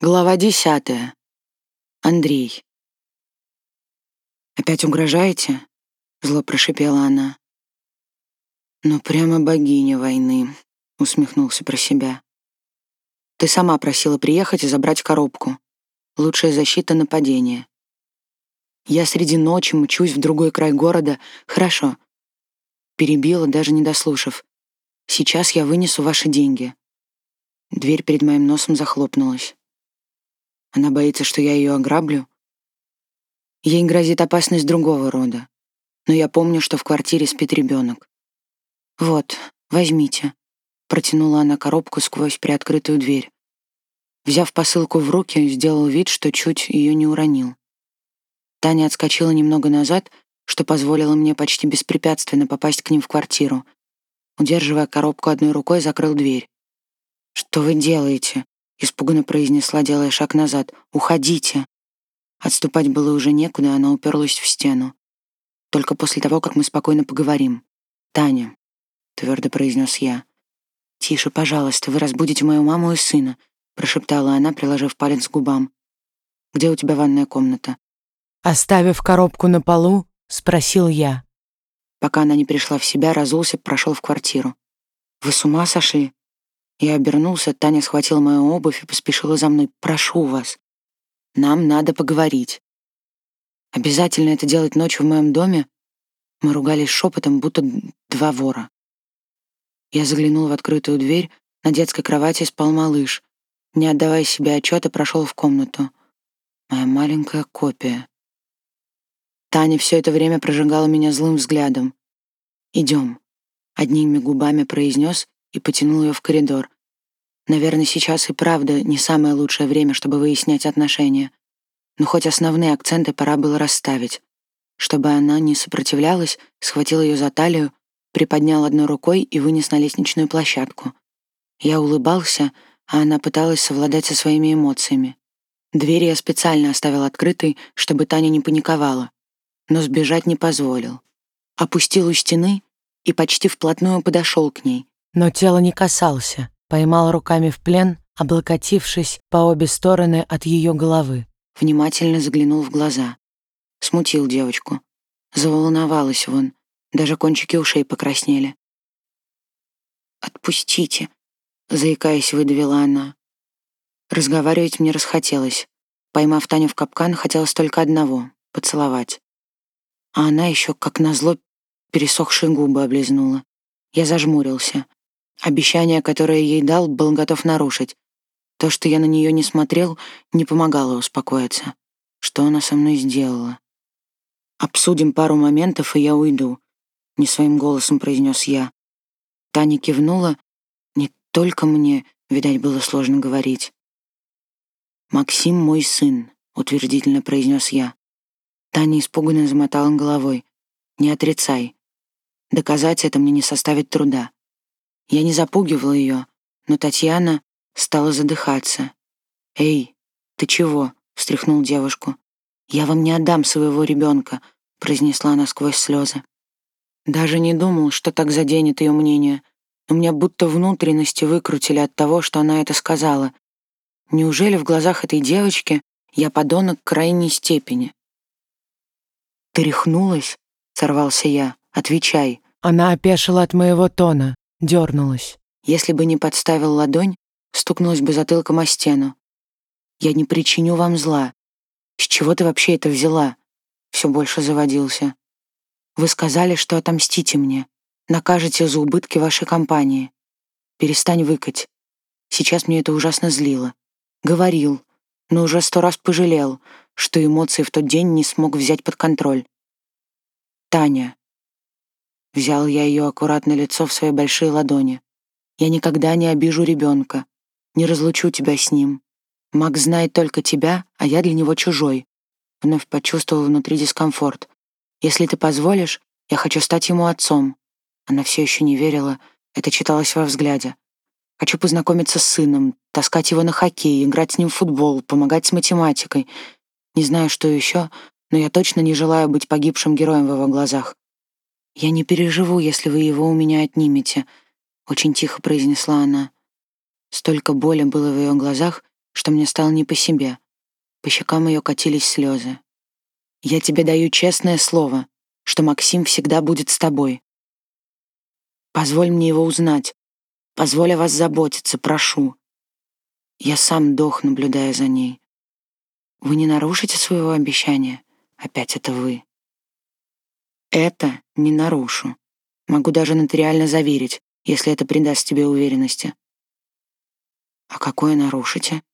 Глава десятая. Андрей. «Опять угрожаете?» — зло прошипела она. «Ну, прямо богиня войны», — усмехнулся про себя. «Ты сама просила приехать и забрать коробку. Лучшая защита нападения. Я среди ночи мчусь в другой край города. Хорошо». Перебила, даже не дослушав. «Сейчас я вынесу ваши деньги». Дверь перед моим носом захлопнулась. Она боится, что я ее ограблю. Ей грозит опасность другого рода. Но я помню, что в квартире спит ребенок. «Вот, возьмите», — протянула она коробку сквозь приоткрытую дверь. Взяв посылку в руки, сделал вид, что чуть ее не уронил. Таня отскочила немного назад, что позволило мне почти беспрепятственно попасть к ним в квартиру. Удерживая коробку одной рукой, закрыл дверь. «Что вы делаете?» Испуганно произнесла, делая шаг назад. «Уходите!» Отступать было уже некуда, она уперлась в стену. «Только после того, как мы спокойно поговорим. Таня», — твердо произнес я. «Тише, пожалуйста, вы разбудите мою маму и сына», — прошептала она, приложив палец к губам. «Где у тебя ванная комната?» Оставив коробку на полу, спросил я. Пока она не пришла в себя, разулся, прошел в квартиру. «Вы с ума сошли?» Я обернулся, Таня схватила мою обувь и поспешила за мной. «Прошу вас, нам надо поговорить». Обязательно это делать ночью в моем доме? Мы ругались шепотом, будто два вора. Я заглянул в открытую дверь, на детской кровати спал малыш. Не отдавая себе отчета, прошел в комнату. Моя маленькая копия. Таня все это время прожигала меня злым взглядом. «Идем», — одними губами произнес и потянул ее в коридор. Наверное, сейчас и правда не самое лучшее время, чтобы выяснять отношения. Но хоть основные акценты пора было расставить. Чтобы она не сопротивлялась, схватил ее за талию, приподнял одной рукой и вынес на лестничную площадку. Я улыбался, а она пыталась совладать со своими эмоциями. Дверь я специально оставил открытой, чтобы Таня не паниковала, но сбежать не позволил. Опустил у стены и почти вплотную подошел к ней, но тело не касался, поймал руками в плен, облокотившись по обе стороны от ее головы. Внимательно заглянул в глаза. Смутил девочку. Заволновалась вон, даже кончики ушей покраснели. «Отпустите», — заикаясь, выдавила она. Разговаривать мне расхотелось. Поймав Таню в капкан, хотелось только одного — поцеловать. А она еще, как назло, пересохшие губы облизнула. Я зажмурился. Обещание, которое ей дал, был готов нарушить. То, что я на нее не смотрел, не помогало успокоиться. Что она со мной сделала? «Обсудим пару моментов, и я уйду», — не своим голосом произнес я. Таня кивнула. Не только мне, видать, было сложно говорить. «Максим мой сын», — утвердительно произнес я. Таня испуганно замотала головой. «Не отрицай. Доказать это мне не составит труда. Я не запугивала ее, но Татьяна стала задыхаться. «Эй, ты чего?» — встряхнул девушку. «Я вам не отдам своего ребенка», — произнесла она сквозь слезы. Даже не думал, что так заденет ее мнение. У меня будто внутренности выкрутили от того, что она это сказала. Неужели в глазах этой девочки я подонок крайней степени? «Ты рехнулась?» — сорвался я. «Отвечай». Она опешила от моего тона, дернулась. Если бы не подставил ладонь, стукнулась бы затылком о стену. «Я не причиню вам зла. С чего ты вообще это взяла?» Все больше заводился. «Вы сказали, что отомстите мне, накажете за убытки вашей компании. Перестань выкать. Сейчас мне это ужасно злило. Говорил, но уже сто раз пожалел, что эмоции в тот день не смог взять под контроль. Таня. Взял я ее аккуратное лицо в свои большие ладони. Я никогда не обижу ребенка, не разлучу тебя с ним. Макс знает только тебя, а я для него чужой. Вновь почувствовал внутри дискомфорт. Если ты позволишь, я хочу стать ему отцом. Она все еще не верила, это читалось во взгляде. Хочу познакомиться с сыном, таскать его на хоккей, играть с ним в футбол, помогать с математикой. Не знаю, что еще, но я точно не желаю быть погибшим героем в его глазах. «Я не переживу, если вы его у меня отнимете», — очень тихо произнесла она. Столько боли было в ее глазах, что мне стало не по себе. По щекам ее катились слезы. «Я тебе даю честное слово, что Максим всегда будет с тобой. Позволь мне его узнать. Позволь о вас заботиться, прошу. Я сам дох, наблюдая за ней. Вы не нарушите своего обещания? Опять это вы. Это не нарушу. Могу даже нотариально заверить, если это придаст тебе уверенности. А какое нарушите?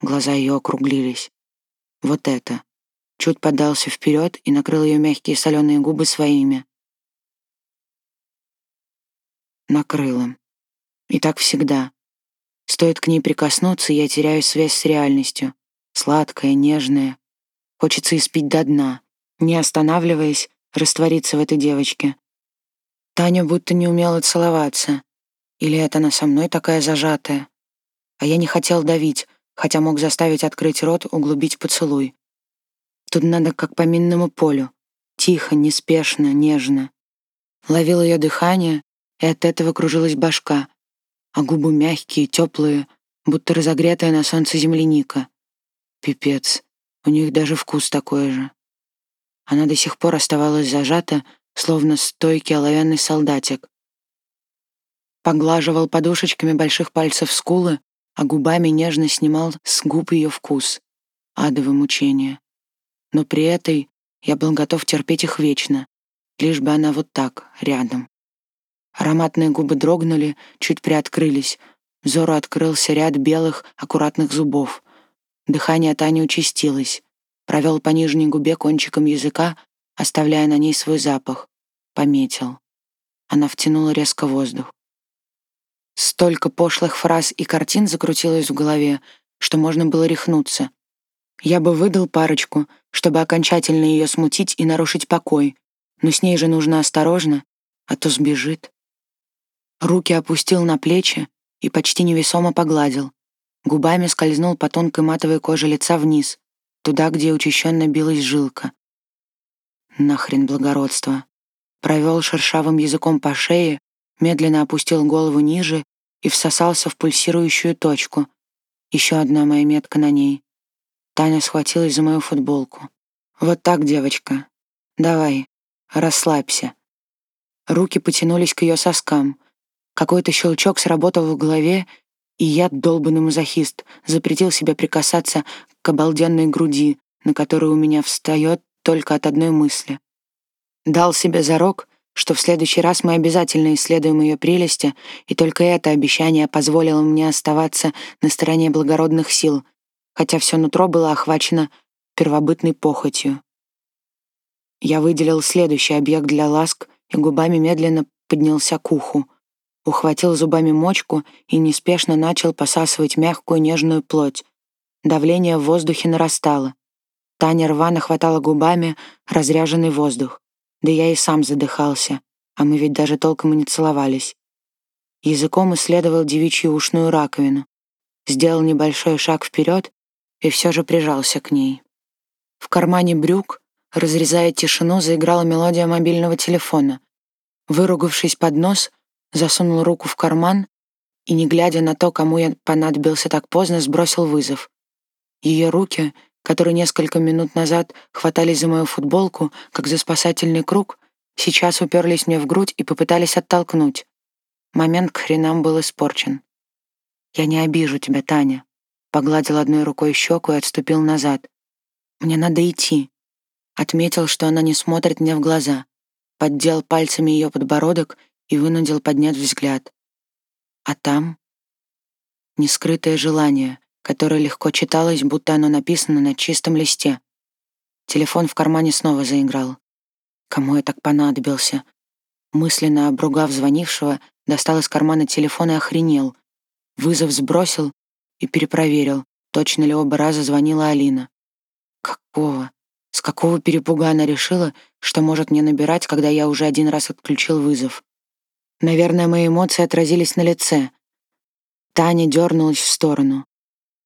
Глаза ее округлились. Вот это. Чуть подался вперед и накрыл ее мягкие соленые губы своими. Накрыло. И так всегда. Стоит к ней прикоснуться, я теряю связь с реальностью. Сладкая, нежная. Хочется испить до дна, не останавливаясь, раствориться в этой девочке. Таня будто не умела целоваться. Или это она со мной такая зажатая? А я не хотел давить, хотя мог заставить открыть рот, углубить поцелуй. Тут надо как по минному полю. Тихо, неспешно, нежно. Ловил ее дыхание, и от этого кружилась башка, а губы мягкие, теплые, будто разогретая на солнце земляника. Пипец, у них даже вкус такой же. Она до сих пор оставалась зажата, словно стойкий оловянный солдатик. Поглаживал подушечками больших пальцев скулы, а губами нежно снимал с губ ее вкус. Адовое мучение но при этой я был готов терпеть их вечно, лишь бы она вот так, рядом. Ароматные губы дрогнули, чуть приоткрылись. Взору открылся ряд белых, аккуратных зубов. Дыхание Тани участилось. Провел по нижней губе кончиком языка, оставляя на ней свой запах. Пометил. Она втянула резко воздух. Столько пошлых фраз и картин закрутилось в голове, что можно было рехнуться. Я бы выдал парочку, чтобы окончательно ее смутить и нарушить покой, но с ней же нужно осторожно, а то сбежит. Руки опустил на плечи и почти невесомо погладил. Губами скользнул по тонкой матовой коже лица вниз, туда, где учащенно билась жилка. Нахрен благородство. Провел шершавым языком по шее, медленно опустил голову ниже и всосался в пульсирующую точку. Еще одна моя метка на ней. Таня схватилась за мою футболку. «Вот так, девочка. Давай, расслабься». Руки потянулись к ее соскам. Какой-то щелчок сработал в голове, и я, долбанный мазохист, запретил себе прикасаться к обалденной груди, на которую у меня встает только от одной мысли. Дал себе зарок, что в следующий раз мы обязательно исследуем ее прелести, и только это обещание позволило мне оставаться на стороне благородных сил — хотя все нутро было охвачено первобытной похотью. Я выделил следующий объект для ласк и губами медленно поднялся к уху, ухватил зубами мочку и неспешно начал посасывать мягкую нежную плоть. Давление в воздухе нарастало. Таня рвано хватала губами разряженный воздух. Да я и сам задыхался, а мы ведь даже толком и не целовались. Языком исследовал девичью ушную раковину. Сделал небольшой шаг вперед и все же прижался к ней. В кармане брюк, разрезая тишину, заиграла мелодия мобильного телефона. Выругавшись под нос, засунул руку в карман и, не глядя на то, кому я понадобился так поздно, сбросил вызов. Ее руки, которые несколько минут назад хватались за мою футболку, как за спасательный круг, сейчас уперлись мне в грудь и попытались оттолкнуть. Момент к хренам был испорчен. «Я не обижу тебя, Таня», Погладил одной рукой щеку и отступил назад. «Мне надо идти». Отметил, что она не смотрит мне в глаза. Поддел пальцами ее подбородок и вынудил поднять взгляд. А там нескрытое желание, которое легко читалось, будто оно написано на чистом листе. Телефон в кармане снова заиграл. Кому я так понадобился? Мысленно обругав звонившего, достал из кармана телефон и охренел. Вызов сбросил и перепроверил, точно ли оба раза звонила Алина. Какого? С какого перепуга она решила, что может мне набирать, когда я уже один раз отключил вызов? Наверное, мои эмоции отразились на лице. Таня дернулась в сторону.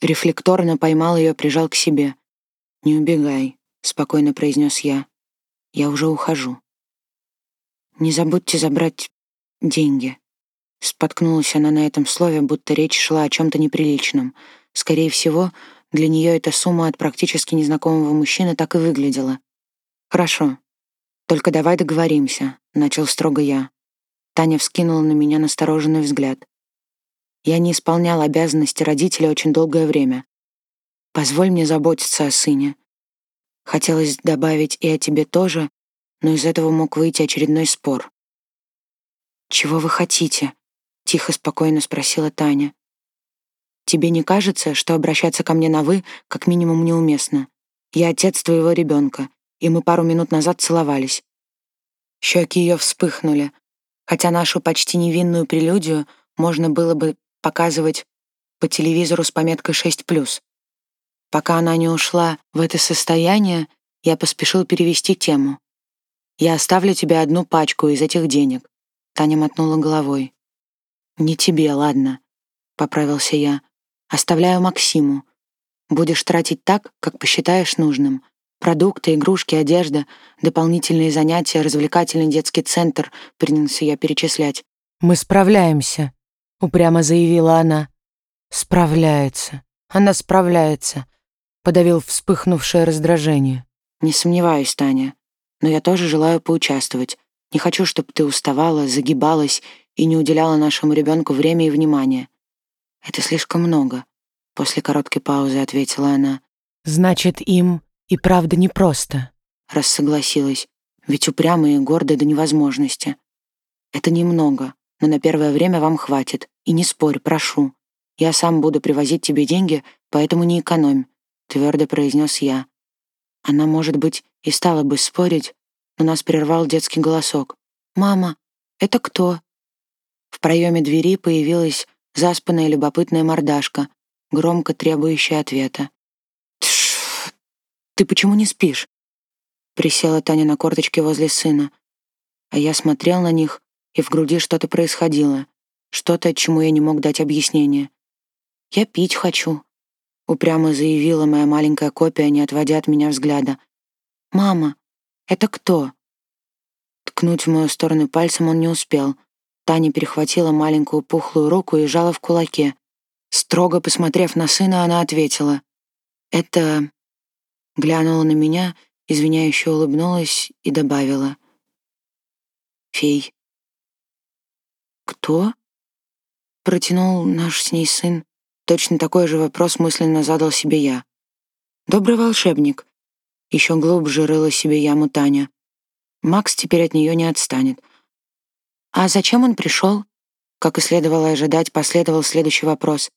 Рефлекторно поймал ее, прижал к себе. «Не убегай», — спокойно произнес я. «Я уже ухожу». «Не забудьте забрать деньги», Споткнулась она на этом слове, будто речь шла о чем-то неприличном. скорее всего, для нее эта сумма от практически незнакомого мужчины так и выглядела. «Хорошо. Только давай договоримся», — начал строго я. Таня вскинула на меня настороженный взгляд. Я не исполнял обязанности родителя очень долгое время. Позволь мне заботиться о сыне. Хотелось добавить и о тебе тоже, но из этого мог выйти очередной спор. «Чего вы хотите?» — тихо, спокойно спросила Таня. «Тебе не кажется, что обращаться ко мне на «вы» как минимум неуместно? Я отец твоего ребенка, и мы пару минут назад целовались». Щеки ее вспыхнули, хотя нашу почти невинную прелюдию можно было бы показывать по телевизору с пометкой 6+. Пока она не ушла в это состояние, я поспешил перевести тему. «Я оставлю тебе одну пачку из этих денег», — Таня мотнула головой. «Не тебе, ладно», — поправился я. «Оставляю Максиму. Будешь тратить так, как посчитаешь нужным. Продукты, игрушки, одежда, дополнительные занятия, развлекательный детский центр», — принялся я перечислять. «Мы справляемся», — упрямо заявила она. «Справляется. Она справляется», — подавил вспыхнувшее раздражение. «Не сомневаюсь, Таня. Но я тоже желаю поучаствовать. Не хочу, чтобы ты уставала, загибалась и не уделяла нашему ребенку время и внимания. Это слишком много», — после короткой паузы ответила она. «Значит, им и правда непросто», — раз согласилась. «Ведь упрямые и гордые до невозможности. Это немного, но на первое время вам хватит. И не спорь, прошу. Я сам буду привозить тебе деньги, поэтому не экономь», — твердо произнес я. Она, может быть, и стала бы спорить, но нас прервал детский голосок. «Мама, это кто?» В проеме двери появилась заспанная любопытная мордашка, громко требующая ответа. «Тш, ты почему не спишь?» Присела Таня на корточке возле сына. А я смотрел на них, и в груди что-то происходило, что-то, чему я не мог дать объяснение. «Я пить хочу», — упрямо заявила моя маленькая копия, не отводя от меня взгляда. «Мама, это кто?» Ткнуть в мою сторону пальцем он не успел. Таня перехватила маленькую пухлую руку и сжала в кулаке. Строго посмотрев на сына, она ответила. «Это...» Глянула на меня, извиняюще улыбнулась и добавила. «Фей». «Кто?» — протянул наш с ней сын. Точно такой же вопрос мысленно задал себе я. «Добрый волшебник». Еще глубже рыла себе яму Таня. Макс теперь от нее не отстанет. «А зачем он пришел?» Как и следовало ожидать, последовал следующий вопрос.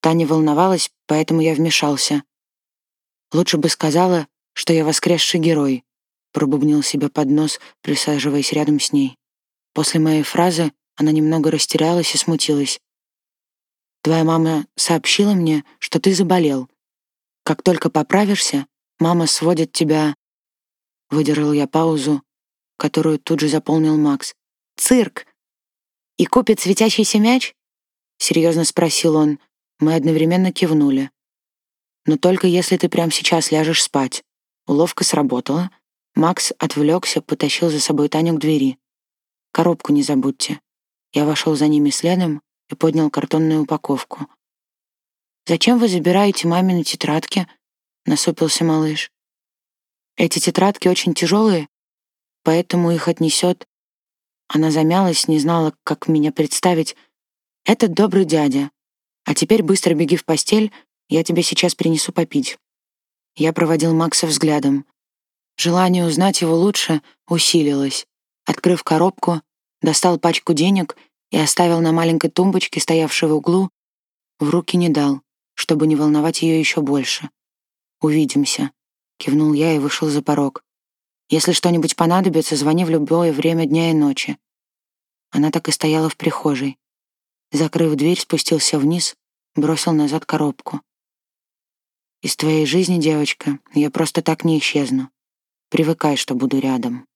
Таня волновалась, поэтому я вмешался. «Лучше бы сказала, что я воскресший герой», пробубнил себе под нос, присаживаясь рядом с ней. После моей фразы она немного растерялась и смутилась. «Твоя мама сообщила мне, что ты заболел. Как только поправишься, мама сводит тебя...» Выдержал я паузу, которую тут же заполнил Макс. «Цирк! И купит светящийся мяч?» Серьезно спросил он. Мы одновременно кивнули. «Но только если ты прямо сейчас ляжешь спать». Уловка сработала. Макс отвлекся, потащил за собой Таню к двери. «Коробку не забудьте». Я вошел за ними следом и поднял картонную упаковку. «Зачем вы забираете мамины тетрадки?» — насупился малыш. «Эти тетрадки очень тяжелые, поэтому их отнесет...» Она замялась, не знала, как меня представить. «Этот добрый дядя. А теперь быстро беги в постель, я тебе сейчас принесу попить». Я проводил Макса взглядом. Желание узнать его лучше усилилось. Открыв коробку, достал пачку денег и оставил на маленькой тумбочке, стоявшей в углу, в руки не дал, чтобы не волновать ее еще больше. «Увидимся», — кивнул я и вышел за порог. «Если что-нибудь понадобится, звони в любое время дня и ночи». Она так и стояла в прихожей. Закрыв дверь, спустился вниз, бросил назад коробку. «Из твоей жизни, девочка, я просто так не исчезну. Привыкай, что буду рядом».